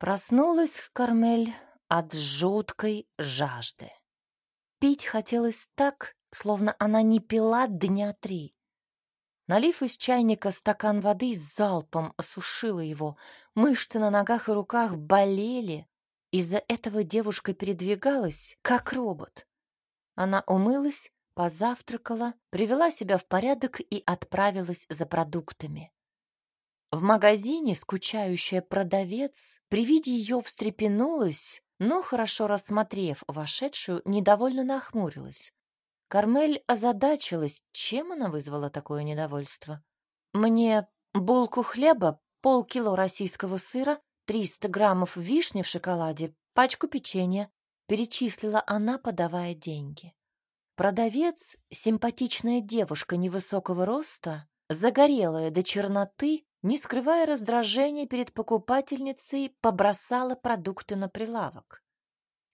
Проснулась Кармель от жуткой жажды. Пить хотелось так, словно она не пила дня три. Налив из чайника стакан воды, залпом осушила его. Мышцы на ногах и руках болели. Из-за этого девушка передвигалась, как робот. Она умылась, позавтракала, привела себя в порядок и отправилась за продуктами. В магазине скучающая продавец при виде ее встрепенулась, но, хорошо рассмотрев вошедшую, недовольно нахмурилась. Кармель озадачилась, чем она вызвала такое недовольство. «Мне булку хлеба, полкило российского сыра, 300 граммов вишни в шоколаде, пачку печенья», перечислила она, подавая деньги. Продавец, симпатичная девушка невысокого роста, загорелая до черноты, не скрывая раздражения перед покупательницей, побросала продукты на прилавок.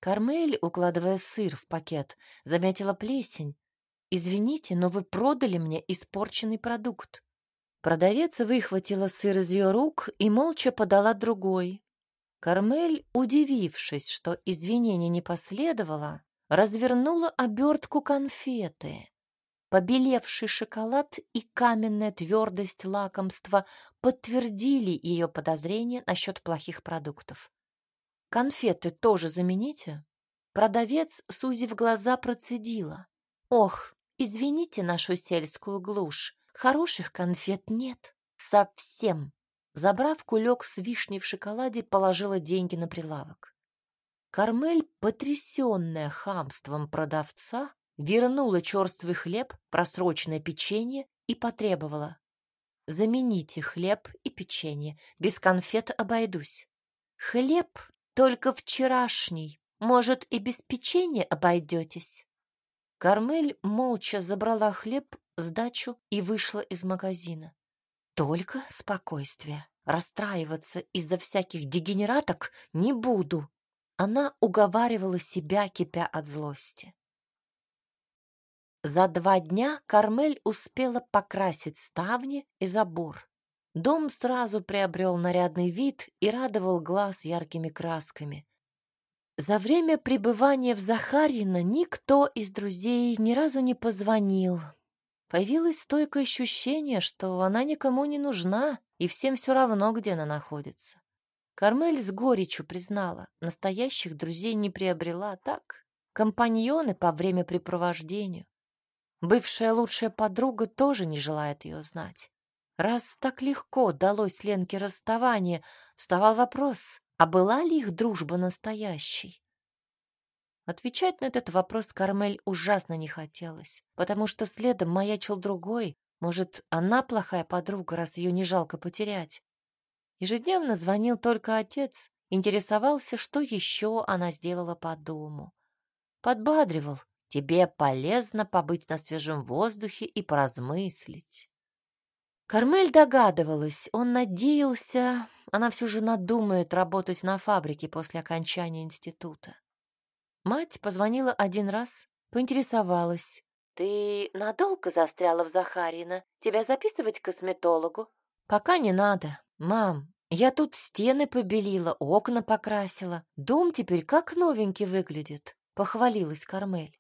Кармель, укладывая сыр в пакет, заметила плесень. «Извините, но вы продали мне испорченный продукт». Продавец выхватила сыр из ее рук и молча подала другой. Кармель, удивившись, что извинения не последовало, развернула обертку конфеты. Побелевший шоколад и каменная твердость лакомства подтвердили ее подозрения насчет плохих продуктов. «Конфеты тоже замените?» Продавец, сузив глаза, процедила. «Ох, извините нашу сельскую глушь, хороших конфет нет. Совсем». Забрав кулек с вишней в шоколаде, положила деньги на прилавок. Кармель, потрясенная хамством продавца, вернула черствый хлеб, просроченное печенье и потребовала. «Замените хлеб и печенье, без конфет обойдусь». «Хлеб только вчерашний, может, и без печенья обойдетесь?» Кармель молча забрала хлеб, сдачу и вышла из магазина. «Только спокойствие. Расстраиваться из-за всяких дегенераток не буду». Она уговаривала себя, кипя от злости. За два дня Кармель успела покрасить ставни и забор. Дом сразу приобрел нарядный вид и радовал глаз яркими красками. За время пребывания в Захарьино никто из друзей ни разу не позвонил. Появилось стойкое ощущение, что она никому не нужна, и всем все равно, где она находится. Кармель с горечью признала, настоящих друзей не приобрела так, компаньоны по времяпрепровождению. Бывшая лучшая подруга тоже не желает ее знать. Раз так легко далось Ленке расставание, вставал вопрос, а была ли их дружба настоящей? Отвечать на этот вопрос Кармель ужасно не хотелось, потому что следом маячил другой. Может, она плохая подруга, раз ее не жалко потерять. Ежедневно звонил только отец, интересовался, что еще она сделала по дому. Подбадривал, Тебе полезно побыть на свежем воздухе и поразмыслить. Кармель догадывалась, он надеялся, она все же надумает работать на фабрике после окончания института. Мать позвонила один раз, поинтересовалась. «Ты надолго застряла в Захарина? Тебя записывать к косметологу?» «Пока не надо. Мам, я тут стены побелила, окна покрасила. Дом теперь как новенький выглядит», — похвалилась Кармель.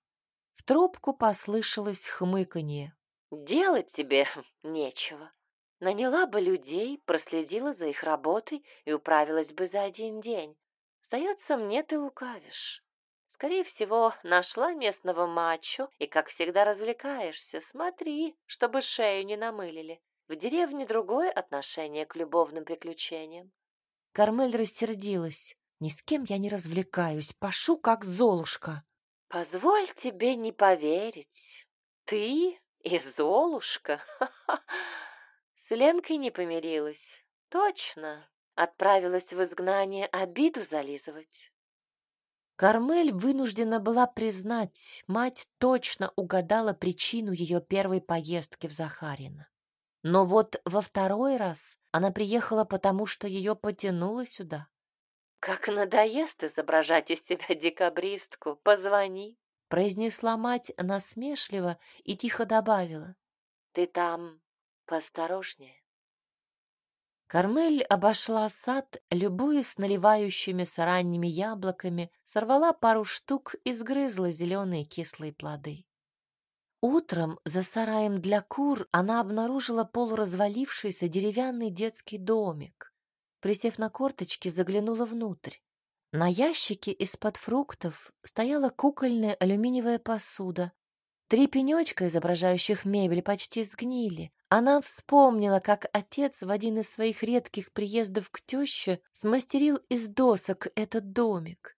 В трубку послышалось хмыканье. «Делать тебе нечего. Наняла бы людей, проследила за их работой и управилась бы за один день. Сдается мне, ты лукавишь. Скорее всего, нашла местного мачо и, как всегда, развлекаешься. Смотри, чтобы шею не намылили. В деревне другое отношение к любовным приключениям. Кармель рассердилась. Ни с кем я не развлекаюсь, пашу как золушка. Позволь тебе не поверить. Ты и Золушка с Ленкой не помирилась. Точно. Отправилась в изгнание обиду зализывать. Кармель вынуждена была признать, мать точно угадала причину ее первой поездки в Захарина. Но вот во второй раз она приехала потому, что ее потянуло сюда. «Как надоест изображать из себя декабристку, позвони», произнесла мать насмешливо и тихо добавила. «Ты там поосторожнее». Кармель обошла сад, любуясь наливающимися ранними яблоками, сорвала пару штук и сгрызла зеленые кислые плоды. Утром за сараем для кур она обнаружила полуразвалившийся деревянный детский домик. Присев на корточки, заглянула внутрь. На ящике из-под фруктов стояла кукольная алюминиевая посуда. Три пенечка, изображающих мебель, почти сгнили. Она вспомнила, как отец в один из своих редких приездов к тёще смастерил из досок этот домик.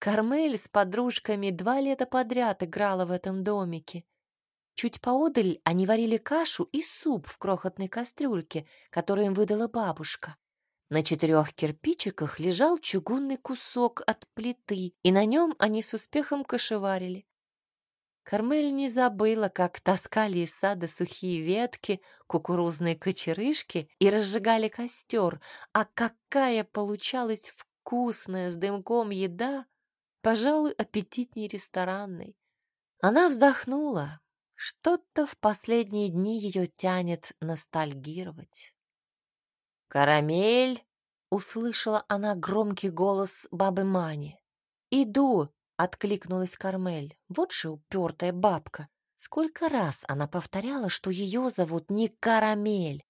Кармель с подружками два лета подряд играла в этом домике. Чуть поодаль они варили кашу и суп в крохотной кастрюльке, которую им выдала бабушка. На четырех кирпичиках лежал чугунный кусок от плиты, и на нем они с успехом кошеварили. Кармель не забыла, как таскали из сада сухие ветки, кукурузные кочерышки и разжигали костер, а какая получалась вкусная с дымком еда, пожалуй, аппетитней ресторанной. Она вздохнула. Что-то в последние дни ее тянет ностальгировать. «Карамель!» — услышала она громкий голос бабы Мани. «Иду!» Откликнулась Кармель. Вот же упертая бабка. Сколько раз она повторяла, что ее зовут не Карамель.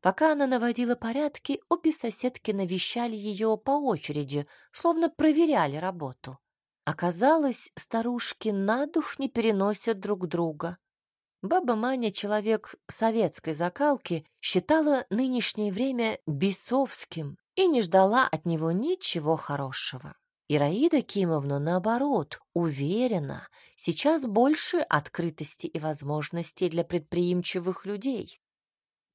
Пока она наводила порядки, обе соседки навещали ее по очереди, словно проверяли работу. Оказалось, старушки на дух не переносят друг друга. Баба Маня, человек советской закалки, считала нынешнее время бесовским и не ждала от него ничего хорошего. Ираида Кимовна, наоборот, уверена, сейчас больше открытости и возможностей для предприимчивых людей.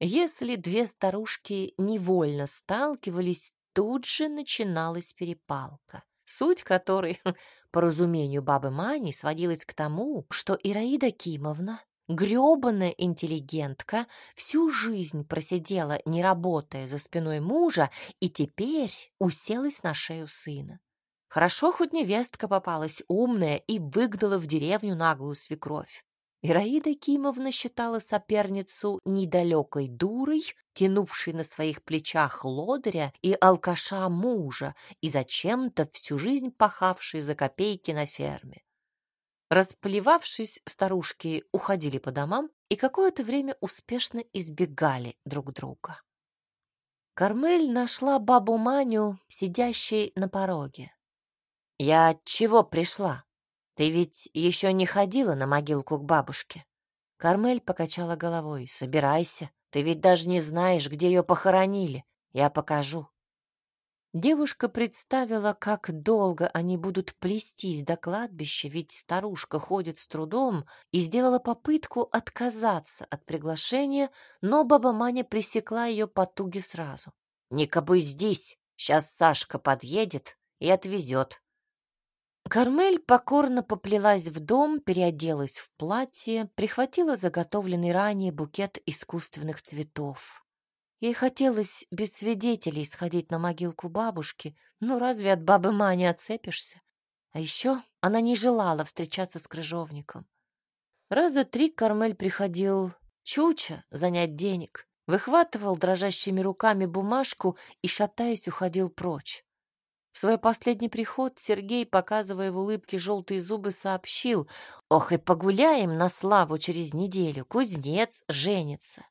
Если две старушки невольно сталкивались, тут же начиналась перепалка, суть которой, по разумению бабы Мани, сводилась к тому, что Ираида Кимовна, грёбаная интеллигентка, всю жизнь просидела, не работая за спиной мужа, и теперь уселась на шею сына. Хорошо хоть невестка попалась умная и выгнала в деревню наглую свекровь. Ираида Кимовна считала соперницу недалекой дурой, тянувшей на своих плечах лодыря и алкаша мужа и зачем-то всю жизнь пахавшей за копейки на ферме. Расплевавшись, старушки уходили по домам и какое-то время успешно избегали друг друга. Кармель нашла бабу Маню, сидящей на пороге. «Я от чего пришла? Ты ведь еще не ходила на могилку к бабушке?» Кармель покачала головой. «Собирайся. Ты ведь даже не знаешь, где ее похоронили. Я покажу». Девушка представила, как долго они будут плестись до кладбища, ведь старушка ходит с трудом, и сделала попытку отказаться от приглашения, но баба Маня пресекла ее потуги сразу. «Не кобы здесь, сейчас Сашка подъедет и отвезет. Кармель покорно поплелась в дом, переоделась в платье, прихватила заготовленный ранее букет искусственных цветов. Ей хотелось без свидетелей сходить на могилку бабушки, но разве от бабы Мани отцепишься? А еще она не желала встречаться с крыжовником. Раза три Кармель приходил Чуча занять денег, выхватывал дрожащими руками бумажку и, шатаясь, уходил прочь. В свой последний приход Сергей, показывая в улыбке желтые зубы, сообщил, «Ох, и погуляем на славу через неделю, кузнец женится».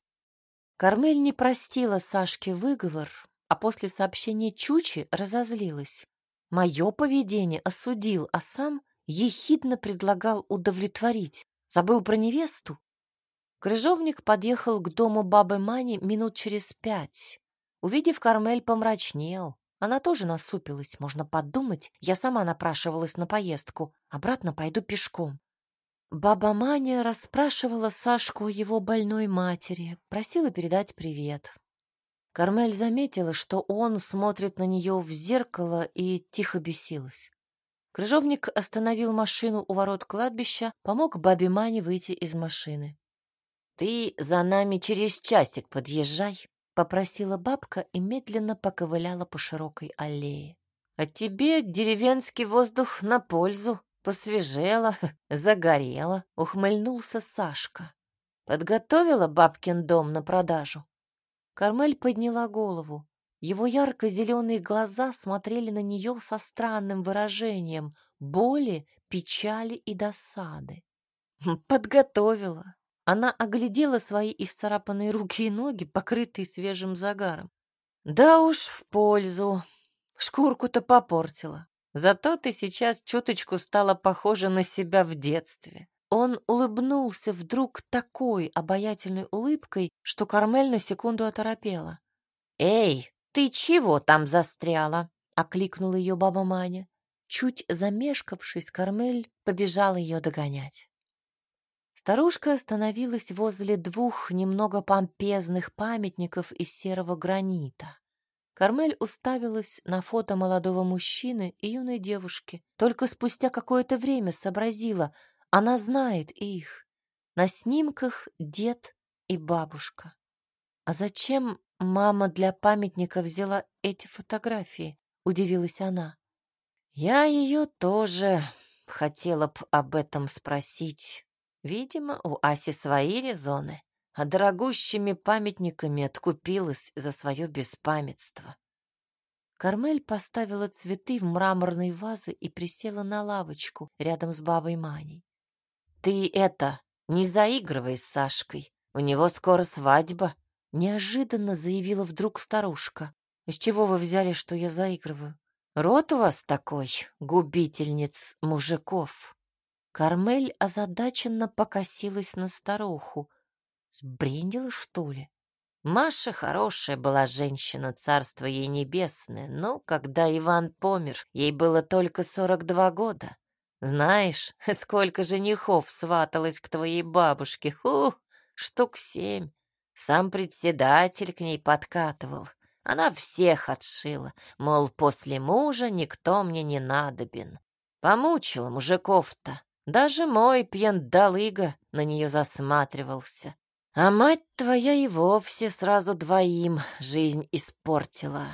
Кармель не простила Сашке выговор, а после сообщения Чучи разозлилась. Мое поведение осудил, а сам ехидно предлагал удовлетворить. Забыл про невесту? Крыжовник подъехал к дому бабы Мани минут через пять. Увидев Кармель, помрачнел. Она тоже насупилась, можно подумать, я сама напрашивалась на поездку, обратно пойду пешком. Баба Маня расспрашивала Сашку о его больной матери, просила передать привет. Кармель заметила, что он смотрит на нее в зеркало и тихо бесилась. Крыжовник остановил машину у ворот кладбища, помог бабе Мане выйти из машины. «Ты за нами через часик подъезжай», — попросила бабка и медленно поковыляла по широкой аллее. «А тебе деревенский воздух на пользу. Посвежела, загорела», — ухмыльнулся Сашка. «Подготовила бабкин дом на продажу?» Кармель подняла голову. Его ярко-зеленые глаза смотрели на нее со странным выражением боли, печали и досады. Хм, подготовила. Она оглядела свои исцарапанные руки и ноги, покрытые свежим загаром. Да уж, в пользу. Шкурку-то попортила. Зато ты сейчас чуточку стала похожа на себя в детстве. Он улыбнулся вдруг такой обаятельной улыбкой, что Кармель на секунду оторопела. «Эй, ты чего там застряла?» — окликнула ее баба Маня. Чуть замешкавшись, Кармель побежал ее догонять. Старушка остановилась возле двух немного помпезных памятников из серого гранита. Кармель уставилась на фото молодого мужчины и юной девушки. Только спустя какое-то время сообразила, она знает их. На снимках дед и бабушка. А зачем мама для памятника взяла эти фотографии? Удивилась она. Я ее тоже хотела б об этом спросить. Видимо, у Аси свои резоны а дорогущими памятниками откупилась за свое беспамятство. Кармель поставила цветы в мраморные вазы и присела на лавочку рядом с бабой Маней. «Ты это, не заигрывай с Сашкой, у него скоро свадьба», — неожиданно заявила вдруг старушка. «Из чего вы взяли, что я заигрываю? Рот у вас такой, губительниц мужиков». Кармель озадаченно покосилась на старуху. Сбрендила, что ли? Маша хорошая была женщина, царство ей небесное, но когда Иван помер, ей было только сорок два года. Знаешь, сколько женихов сваталось к твоей бабушке? Фу, штук семь. Сам председатель к ней подкатывал. Она всех отшила, мол, после мужа никто мне не надобен. Помучила мужиков-то. Даже мой пьяндалыга на нее засматривался. А мать твоя и вовсе сразу двоим жизнь испортила.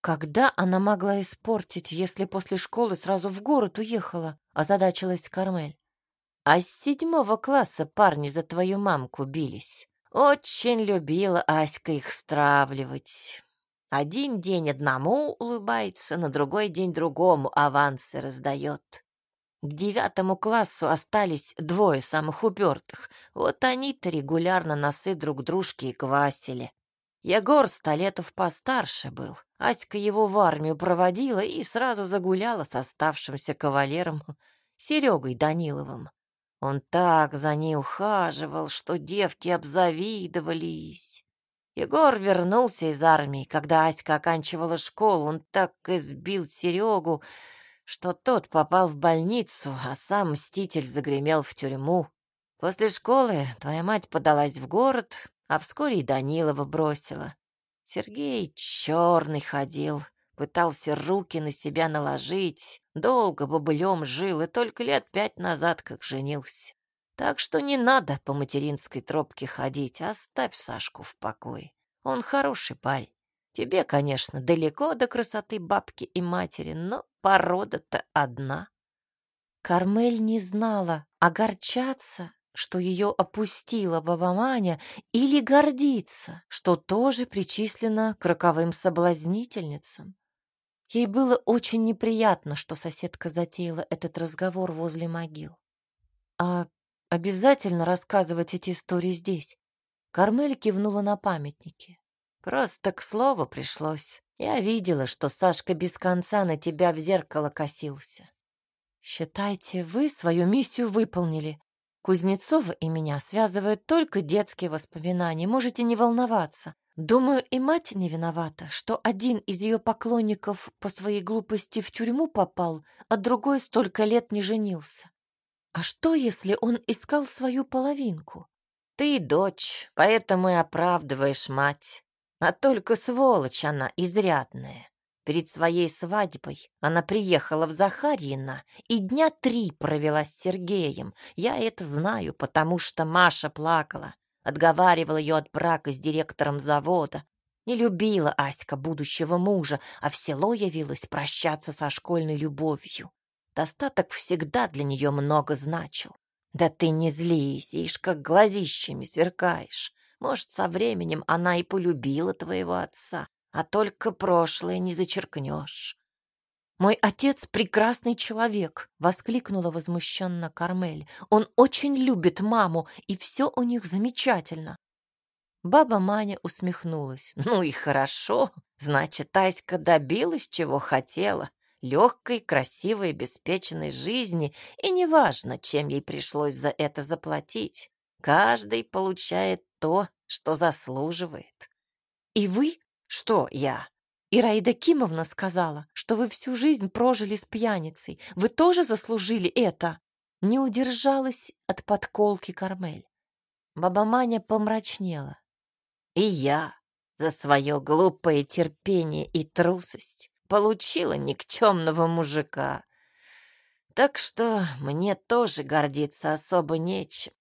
Когда она могла испортить, если после школы сразу в город уехала? Озадачилась Кармель. А с седьмого класса парни за твою мамку бились. Очень любила Аська их стравливать. Один день одному улыбается, на другой день другому авансы раздает. К девятому классу остались двое самых упертых. Вот они-то регулярно носы друг дружки и квасили. Егор сто летов постарше был. Аська его в армию проводила и сразу загуляла с оставшимся кавалером Серегой Даниловым. Он так за ней ухаживал, что девки обзавидовались. Егор вернулся из армии. Когда Аська оканчивала школу, он так избил Серегу, что тот попал в больницу, а сам Мститель загремел в тюрьму. После школы твоя мать подалась в город, а вскоре и Данилова бросила. Сергей черный ходил, пытался руки на себя наложить, долго бобылем жил и только лет пять назад как женился. Так что не надо по материнской тропке ходить, оставь Сашку в покое. Он хороший парень. Тебе, конечно, далеко до красоты бабки и матери, но порода-то одна. Кармель не знала, огорчаться, что ее опустила баба Маня, или гордиться, что тоже причислена к роковым соблазнительницам. Ей было очень неприятно, что соседка затеяла этот разговор возле могил. А обязательно рассказывать эти истории здесь? Кармель кивнула на памятники. Просто к слову пришлось. Я видела, что Сашка без конца на тебя в зеркало косился. Считайте, вы свою миссию выполнили. Кузнецова и меня связывают только детские воспоминания. Можете не волноваться. Думаю, и мать не виновата, что один из ее поклонников по своей глупости в тюрьму попал, а другой столько лет не женился. А что, если он искал свою половинку? Ты дочь, поэтому и оправдываешь мать. А только сволочь она изрядная. Перед своей свадьбой она приехала в Захарьино и дня три провела с Сергеем. Я это знаю, потому что Маша плакала, отговаривала ее от брака с директором завода. Не любила Аська будущего мужа, а в село явилась прощаться со школьной любовью. Достаток всегда для нее много значил. Да ты не злись, ишь, как глазищами сверкаешь. Может, со временем она и полюбила твоего отца, а только прошлое не зачеркнешь. «Мой отец — прекрасный человек!» — воскликнула возмущенно Кармель. «Он очень любит маму, и все у них замечательно!» Баба Маня усмехнулась. «Ну и хорошо. Значит, Таська добилась, чего хотела. Легкой, красивой, обеспеченной жизни, и неважно, чем ей пришлось за это заплатить. Каждый получает то, что заслуживает. И вы? Что я? Ираида Кимовна сказала, что вы всю жизнь прожили с пьяницей. Вы тоже заслужили это. Не удержалась от подколки Кармель. Баба Маня помрачнела. И я за свое глупое терпение и трусость получила никчемного мужика. Так что мне тоже гордиться особо нечем.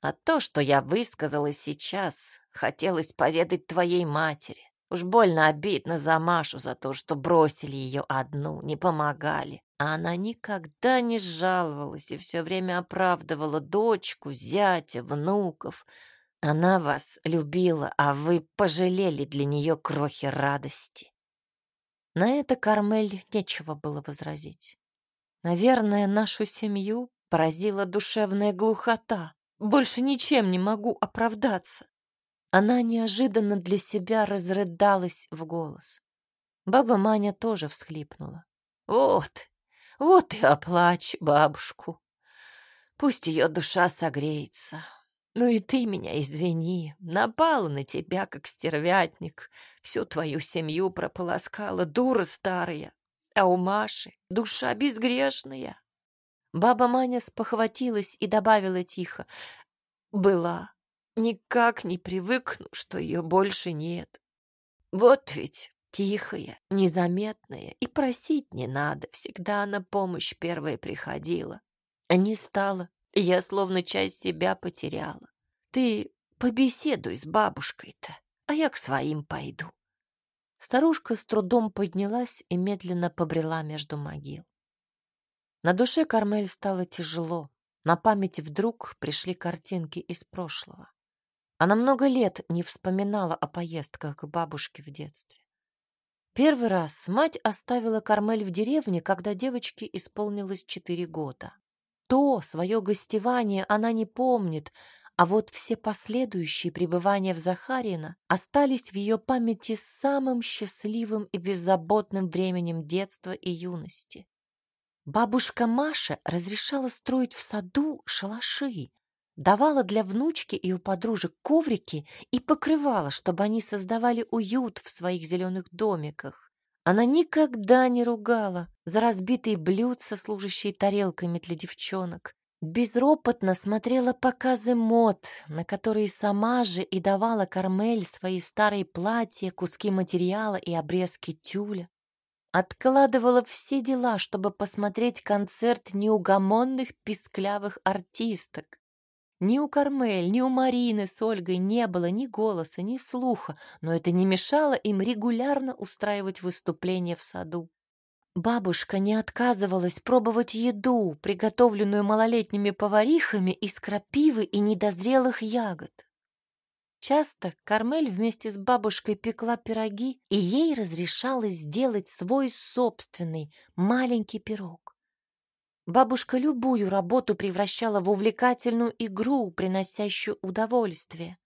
А то, что я высказала сейчас, хотелось поведать твоей матери. Уж больно обидно за Машу за то, что бросили ее одну, не помогали. А она никогда не жаловалась и все время оправдывала дочку, зятя, внуков. Она вас любила, а вы пожалели для нее крохи радости. На это Кармель нечего было возразить. Наверное, нашу семью поразила душевная глухота. Больше ничем не могу оправдаться. Она неожиданно для себя разрыдалась в голос. Баба Маня тоже всхлипнула. «Вот, вот и оплачь бабушку. Пусть ее душа согреется. Ну и ты меня извини, напала на тебя, как стервятник, всю твою семью прополоскала, дура старая, а у Маши душа безгрешная». Баба Маня спохватилась и добавила тихо. «Была, Никак не привыкну, что ее больше нет. Вот ведь тихая, незаметная, и просить не надо, всегда на помощь первая приходила. Не стала, я словно часть себя потеряла. Ты побеседуй с бабушкой-то, а я к своим пойду. Старушка с трудом поднялась и медленно побрела между могил. На душе Кармель стало тяжело. На память вдруг пришли картинки из прошлого. Она много лет не вспоминала о поездках к бабушке в детстве. Первый раз мать оставила Кармель в деревне, когда девочке исполнилось четыре года. То свое гостевание она не помнит, а вот все последующие пребывания в Захарина остались в ее памяти самым счастливым и беззаботным временем детства и юности. Бабушка Маша разрешала строить в саду шалаши, давала для внучки и у подружек коврики и покрывала, чтобы они создавали уют в своих зеленых домиках. Она никогда не ругала за разбитые блюдца, служащие тарелками для девчонок. Безропотно смотрела показы мод, на которые сама же и давала Кармель свои старые платья, куски материала и обрезки тюля. Откладывала все дела, чтобы посмотреть концерт неугомонных писклявых артисток. Ни у Кармель, ни у Марины с Ольгой не было ни голоса, ни слуха, но это не мешало им регулярно устраивать выступления в саду. Бабушка не отказывалась пробовать еду, приготовленную малолетними поварихами из крапивы и недозрелых ягод. Часто Кармель вместе с бабушкой пекла пироги, и ей разрешалось сделать свой собственный маленький пирог. Бабушка любую работу превращала в увлекательную игру, приносящую удовольствие.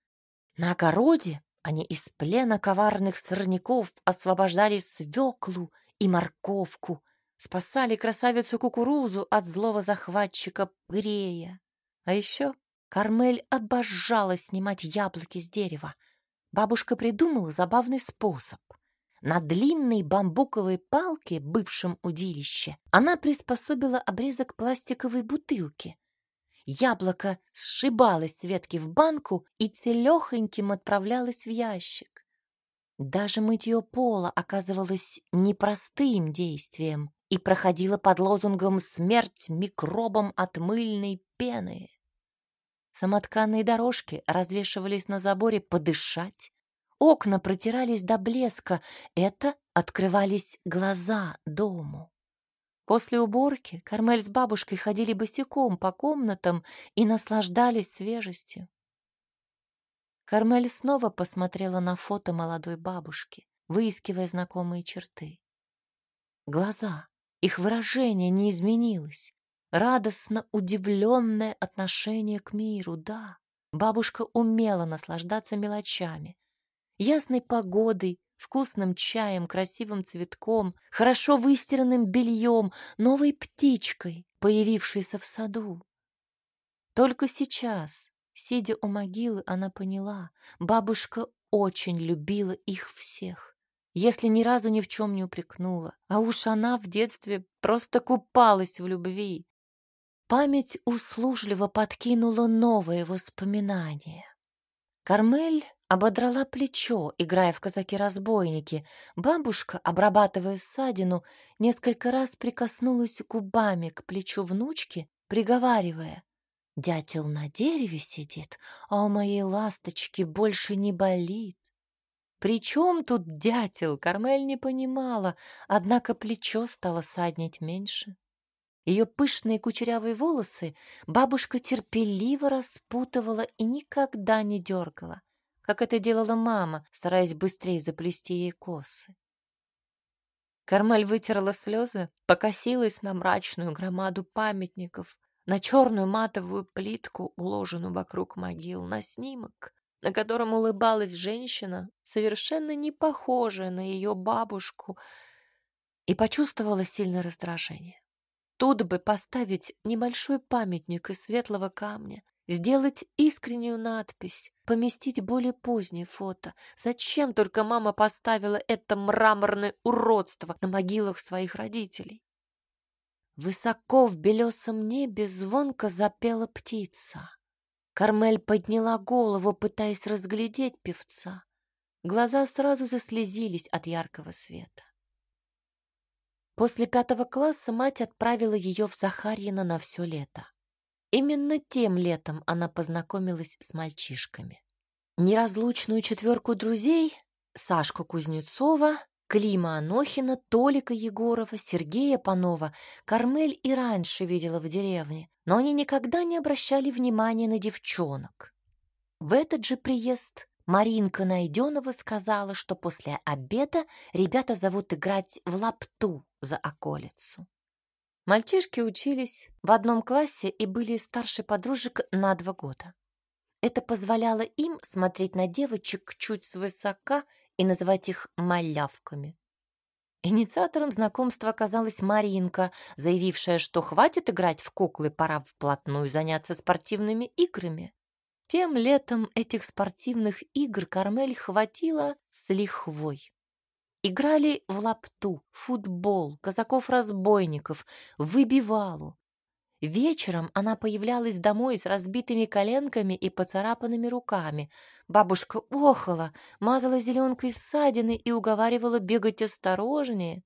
На огороде они из плена коварных сорняков освобождали свеклу и морковку, спасали красавицу кукурузу от злого захватчика Пырея. А еще Кармель обожала снимать яблоки с дерева. Бабушка придумала забавный способ. На длинной бамбуковой палке, бывшем удилище, она приспособила обрезок пластиковой бутылки. Яблоко сшибалось с ветки в банку и целехоньким отправлялось в ящик. Даже мытье пола оказывалось непростым действием и проходило под лозунгом «Смерть микробам от мыльной пены». Самотканные дорожки развешивались на заборе подышать, Окна протирались до блеска, это открывались глаза дому. После уборки Кармель с бабушкой ходили босиком по комнатам и наслаждались свежестью. Кармель снова посмотрела на фото молодой бабушки, выискивая знакомые черты. Глаза, их выражение не изменилось. Радостно удивленное отношение к миру, да. Бабушка умела наслаждаться мелочами. Ясной погодой, вкусным чаем, красивым цветком, хорошо выстиранным бельем, новой птичкой, появившейся в саду. Только сейчас, сидя у могилы, она поняла, бабушка очень любила их всех, если ни разу ни в чем не упрекнула, а уж она в детстве просто купалась в любви. Память услужливо подкинула новые воспоминания. Кармель ободрала плечо, играя в казаки-разбойники. Бабушка, обрабатывая ссадину, несколько раз прикоснулась губами к плечу внучки, приговаривая. «Дятел на дереве сидит, а у моей ласточки больше не болит». «При чем тут дятел?» Кармель не понимала, однако плечо стало саднить меньше. Ее пышные кучерявые волосы бабушка терпеливо распутывала и никогда не дергала, как это делала мама, стараясь быстрее заплести ей косы. Кармель вытерла слезы, покосилась на мрачную громаду памятников, на черную матовую плитку, уложенную вокруг могил, на снимок, на котором улыбалась женщина, совершенно не похожая на ее бабушку, и почувствовала сильное раздражение. Тут бы поставить небольшой памятник из светлого камня, сделать искреннюю надпись, поместить более позднее фото. Зачем только мама поставила это мраморное уродство на могилах своих родителей? Высоко в белесом небе звонко запела птица. Кармель подняла голову, пытаясь разглядеть певца. Глаза сразу заслезились от яркого света. После пятого класса мать отправила ее в Захарьино на все лето. Именно тем летом она познакомилась с мальчишками. Неразлучную четверку друзей — Сашку Кузнецова, Клима Анохина, Толика Егорова, Сергея Панова — Кармель и раньше видела в деревне, но они никогда не обращали внимания на девчонок. В этот же приезд Маринка Найденова сказала, что после обеда ребята зовут играть в лапту за околицу. Мальчишки учились в одном классе и были старше подружек на два года. Это позволяло им смотреть на девочек чуть свысока и называть их малявками. Инициатором знакомства оказалась Маринка, заявившая, что хватит играть в куклы, пора вплотную заняться спортивными играми. Тем летом этих спортивных игр Кармель хватило с лихвой. Играли в лапту, футбол, казаков-разбойников, выбивалу. Вечером она появлялась домой с разбитыми коленками и поцарапанными руками. Бабушка охала, мазала зеленкой ссадины и уговаривала бегать осторожнее.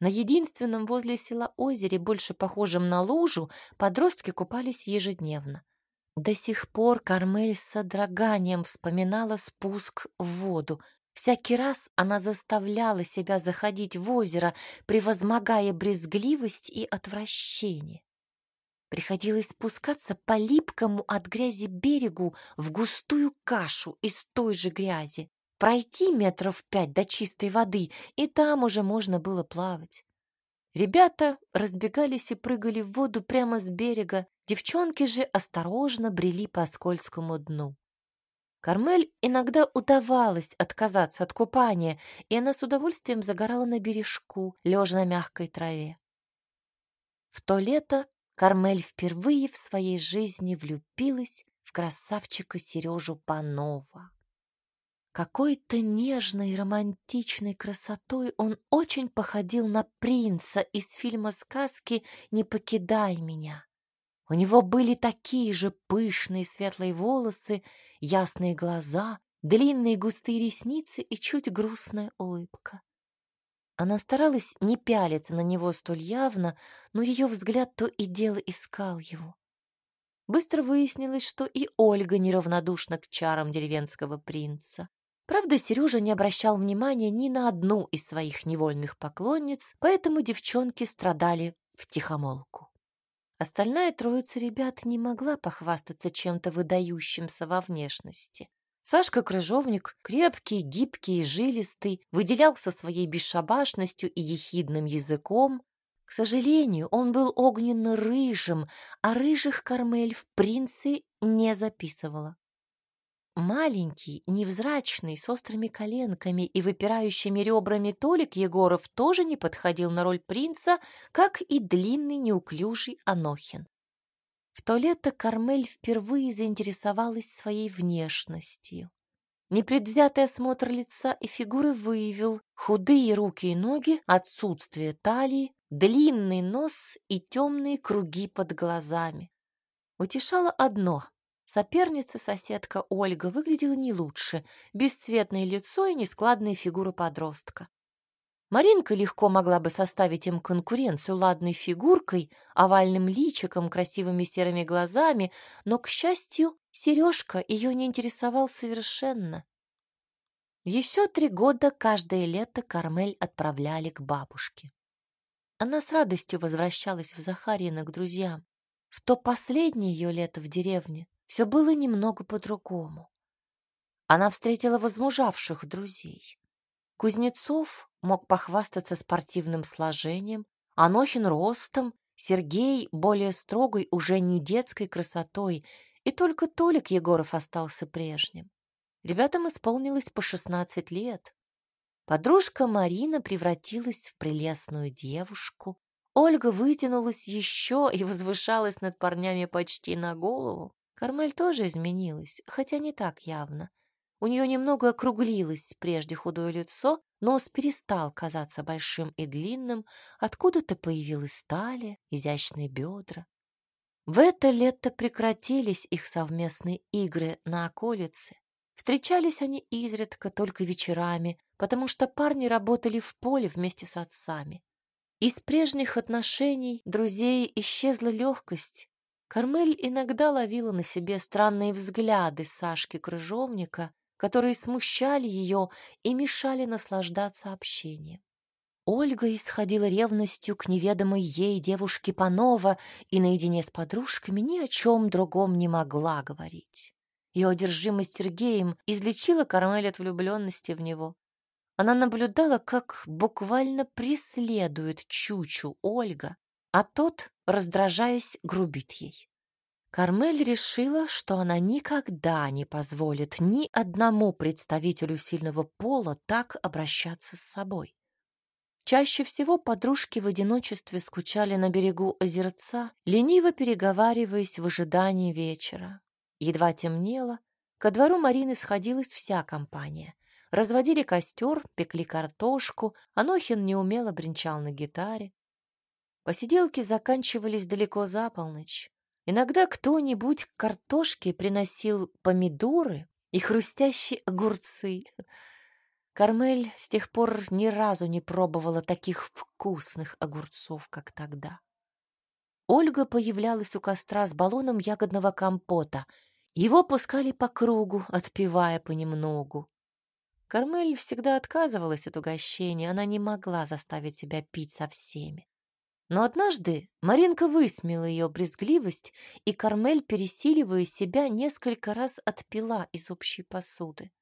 На единственном возле села озере, больше похожем на лужу, подростки купались ежедневно. До сих пор Кармель с содроганием вспоминала спуск в воду, Всякий раз она заставляла себя заходить в озеро, превозмогая брезгливость и отвращение. Приходилось спускаться по липкому от грязи берегу в густую кашу из той же грязи, пройти метров пять до чистой воды, и там уже можно было плавать. Ребята разбегались и прыгали в воду прямо с берега, девчонки же осторожно брели по скользкому дну. Кармель иногда удавалось отказаться от купания, и она с удовольствием загорала на бережку, лежа на мягкой траве. В то лето Кармель впервые в своей жизни влюбилась в красавчика Сережу Панова. Какой-то нежной романтичной красотой он очень походил на принца из фильма сказки «Не покидай меня». У него были такие же пышные светлые волосы, ясные глаза, длинные густые ресницы и чуть грустная улыбка. Она старалась не пялиться на него столь явно, но ее взгляд то и дело искал его. Быстро выяснилось, что и Ольга неравнодушна к чарам деревенского принца. Правда, Сережа не обращал внимания ни на одну из своих невольных поклонниц, поэтому девчонки страдали втихомолку. Остальная троица ребят не могла похвастаться чем-то выдающимся во внешности. Сашка Крыжовник, крепкий, гибкий и жилистый, выделялся своей бесшабашностью и ехидным языком. К сожалению, он был огненно-рыжим, а рыжих Кармель в принце не записывала. Маленький, невзрачный, с острыми коленками и выпирающими ребрами Толик Егоров тоже не подходил на роль принца, как и длинный неуклюжий Анохин. В то лето Кармель впервые заинтересовалась своей внешностью. Непредвзятый осмотр лица и фигуры выявил худые руки и ноги, отсутствие талии, длинный нос и темные круги под глазами. Утешало одно Соперница-соседка Ольга выглядела не лучше, бесцветное лицо и нескладная фигура подростка. Маринка легко могла бы составить им конкуренцию ладной фигуркой, овальным личиком, красивыми серыми глазами, но, к счастью, Сережка ее не интересовал совершенно. Еще три года каждое лето Кармель отправляли к бабушке. Она с радостью возвращалась в Захарьино к друзьям. В то последнее ее лето в деревне все было немного по-другому. Она встретила возмужавших друзей. Кузнецов мог похвастаться спортивным сложением, Анохин ростом, Сергей более строгой, уже не детской красотой, и только Толик Егоров остался прежним. Ребятам исполнилось по 16 лет. Подружка Марина превратилась в прелестную девушку. Ольга вытянулась еще и возвышалась над парнями почти на голову. Кармель тоже изменилась, хотя не так явно. У нее немного округлилось прежде худое лицо, нос перестал казаться большим и длинным, откуда-то появилась стали, изящные бедра. В это лето прекратились их совместные игры на околице. Встречались они изредка только вечерами, потому что парни работали в поле вместе с отцами. Из прежних отношений друзей исчезла легкость, Кармель иногда ловила на себе странные взгляды Сашки Крыжовника, которые смущали ее и мешали наслаждаться общением. Ольга исходила ревностью к неведомой ей девушке Панова и наедине с подружками ни о чем другом не могла говорить. Ее одержимость Сергеем излечила Кармель от влюбленности в него. Она наблюдала, как буквально преследует Чучу Ольга, а тот, раздражаясь, грубит ей. Кармель решила, что она никогда не позволит ни одному представителю сильного пола так обращаться с собой. Чаще всего подружки в одиночестве скучали на берегу озерца, лениво переговариваясь в ожидании вечера. Едва темнело, ко двору Марины сходилась вся компания. Разводили костер, пекли картошку, Анохин неумело бренчал на гитаре. Посиделки заканчивались далеко за полночь. Иногда кто-нибудь к картошке приносил помидоры и хрустящие огурцы. Кармель с тех пор ни разу не пробовала таких вкусных огурцов, как тогда. Ольга появлялась у костра с баллоном ягодного компота. Его пускали по кругу, отпивая понемногу. Кармель всегда отказывалась от угощения, она не могла заставить себя пить со всеми. Но однажды Маринка высмеяла ее брезгливость, и Кармель, пересиливая себя, несколько раз отпила из общей посуды.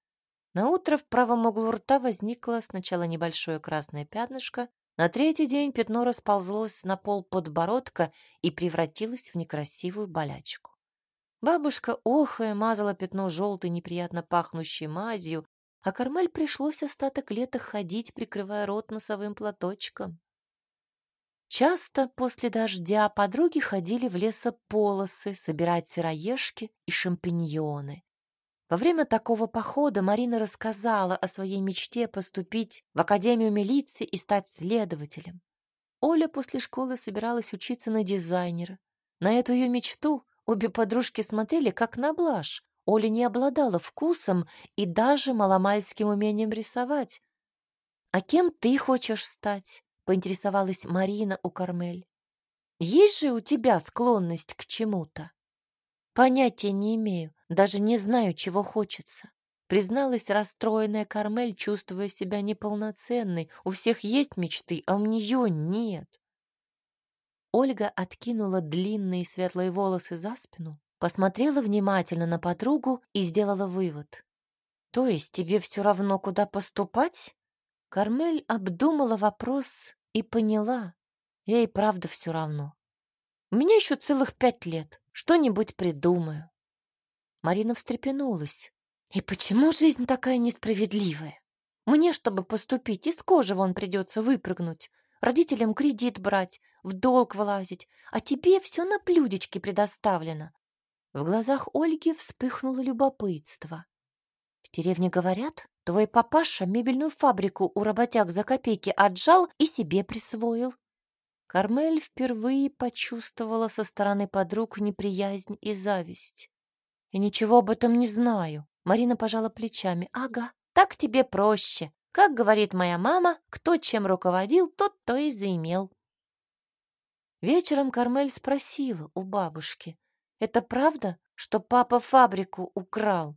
На утро в правом углу рта возникло сначала небольшое красное пятнышко, на третий день пятно расползлось на пол подбородка и превратилось в некрасивую болячку. Бабушка, охая, мазала пятно желтой, неприятно пахнущей мазью, а Кармель пришлось остаток лета ходить, прикрывая рот носовым платочком. Часто после дождя подруги ходили в лесополосы собирать сыроежки и шампиньоны. Во время такого похода Марина рассказала о своей мечте поступить в Академию милиции и стать следователем. Оля после школы собиралась учиться на дизайнера. На эту ее мечту обе подружки смотрели как на блажь. Оля не обладала вкусом и даже маломальским умением рисовать. «А кем ты хочешь стать?» Поинтересовалась Марина у Кармель. Есть же у тебя склонность к чему-то? Понятия не имею, даже не знаю, чего хочется. Призналась расстроенная Кармель, чувствуя себя неполноценной. У всех есть мечты, а у нее нет. Ольга откинула длинные светлые волосы за спину, посмотрела внимательно на подругу и сделала вывод. То есть тебе все равно, куда поступать? Кармель обдумала вопрос и поняла. Ей правда все равно. У меня еще целых пять лет. Что-нибудь придумаю. Марина встрепенулась. И почему жизнь такая несправедливая? Мне, чтобы поступить, из кожи вон придется выпрыгнуть, родителям кредит брать, в долг влазить, а тебе все на блюдечке предоставлено. В глазах Ольги вспыхнуло любопытство. В деревне говорят, твой папаша мебельную фабрику у работяг за копейки отжал и себе присвоил. Кармель впервые почувствовала со стороны подруг неприязнь и зависть. «Я ничего об этом не знаю», — Марина пожала плечами. «Ага, так тебе проще. Как говорит моя мама, кто чем руководил, тот то и заимел». Вечером Кармель спросила у бабушки, «Это правда, что папа фабрику украл?»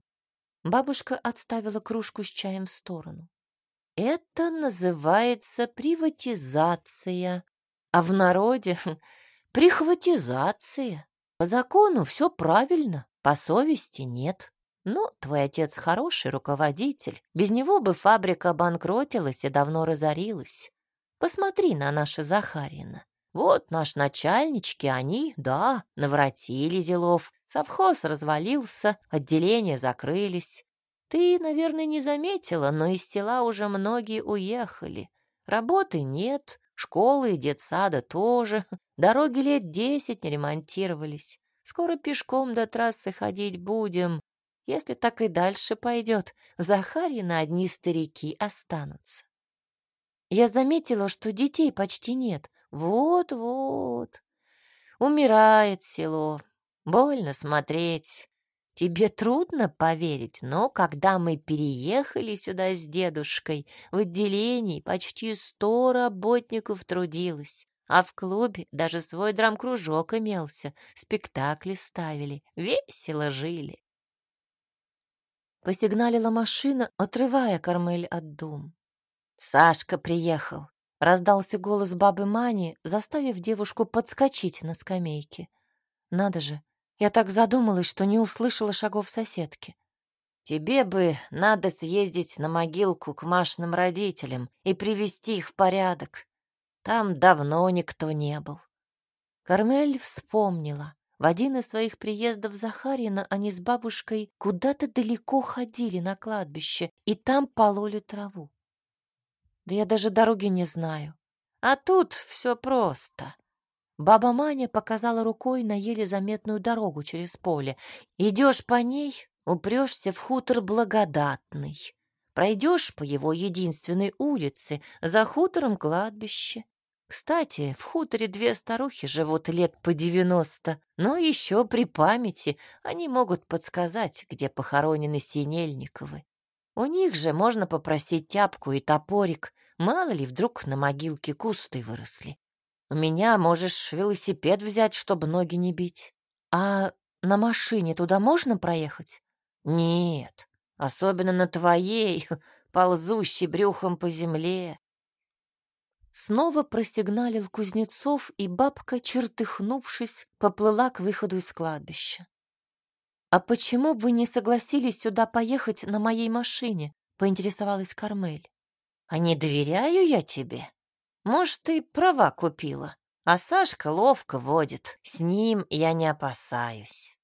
Бабушка отставила кружку с чаем в сторону. «Это называется приватизация», а в народе прихватизация. По закону все правильно, по совести нет. Но твой отец хороший руководитель. Без него бы фабрика обанкротилась и давно разорилась. Посмотри на наше Захарина. Вот наш начальнички, они, да, наворотили делов. Совхоз развалился, отделения закрылись. Ты, наверное, не заметила, но из села уже многие уехали. Работы нет, Школы и детсада тоже. Дороги лет десять не ремонтировались. Скоро пешком до трассы ходить будем. Если так и дальше пойдет, в Захарье одни старики останутся. Я заметила, что детей почти нет. Вот-вот. Умирает село. Больно смотреть. Тебе трудно поверить, но когда мы переехали сюда с дедушкой, в отделении почти сто работников трудилось, а в клубе даже свой драм-кружок имелся, спектакли ставили, весело жили. Посигналила машина, отрывая Кармель от дум. «Сашка приехал», — раздался голос бабы Мани, заставив девушку подскочить на скамейке. «Надо же, я так задумалась, что не услышала шагов соседки. «Тебе бы надо съездить на могилку к Машиным родителям и привести их в порядок. Там давно никто не был». Кармель вспомнила. В один из своих приездов Захарина они с бабушкой куда-то далеко ходили на кладбище и там пололи траву. Да я даже дороги не знаю. А тут все просто. Баба Маня показала рукой на еле заметную дорогу через поле. Идешь по ней, упрешься в хутор благодатный. Пройдешь по его единственной улице, за хутором кладбище. Кстати, в хуторе две старухи живут лет по девяносто, но еще при памяти они могут подсказать, где похоронены Синельниковы. У них же можно попросить тяпку и топорик, мало ли вдруг на могилке кусты выросли. У меня можешь велосипед взять, чтобы ноги не бить. А на машине туда можно проехать? Нет, особенно на твоей, ползущей брюхом по земле. Снова просигналил Кузнецов, и бабка, чертыхнувшись, поплыла к выходу из кладбища. «А почему вы не согласились сюда поехать на моей машине?» — поинтересовалась Кармель. «А не доверяю я тебе?» Может, ты права купила. А Сашка ловко водит. С ним я не опасаюсь.